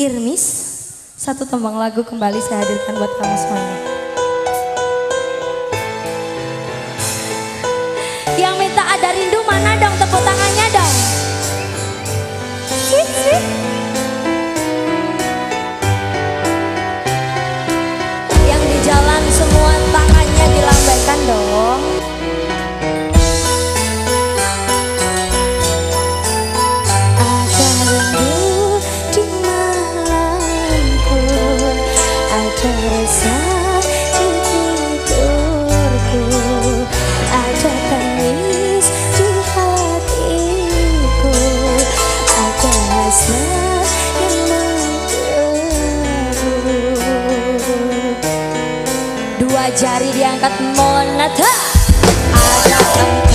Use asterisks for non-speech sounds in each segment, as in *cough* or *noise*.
Irmis, satu tembang lagu kembali saya hadirkan buat kamu semuanya. Yang minta ada rindu Dua jari diangkat monat Ada tempat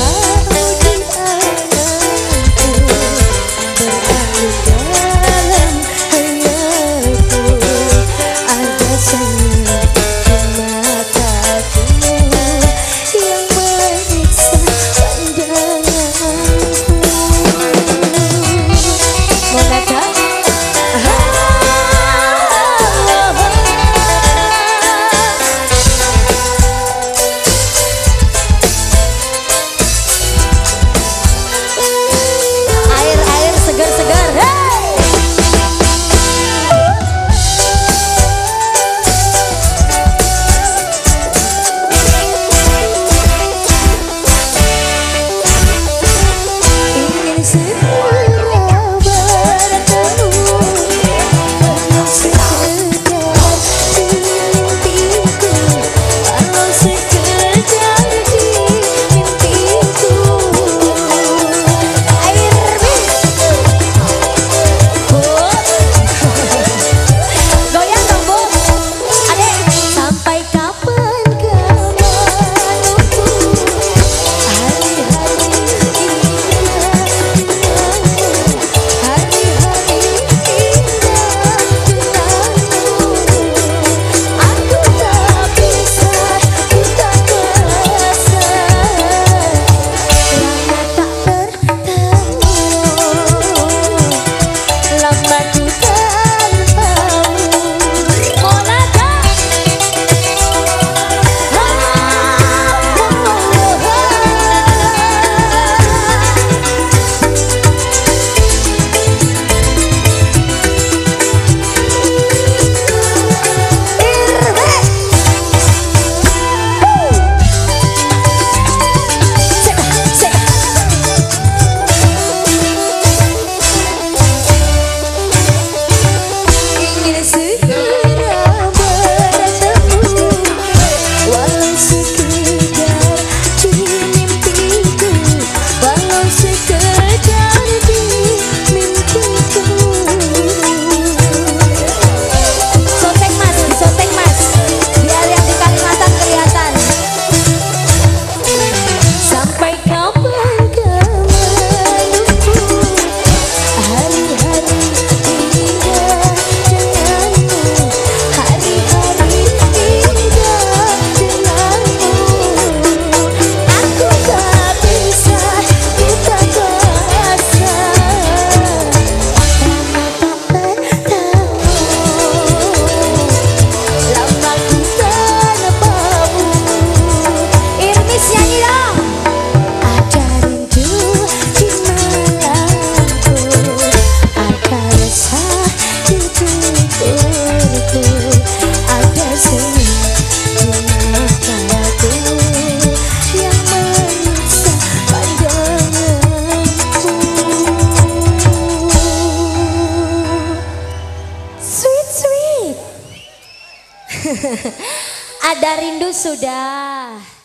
*laughs* Ada rindu sudah.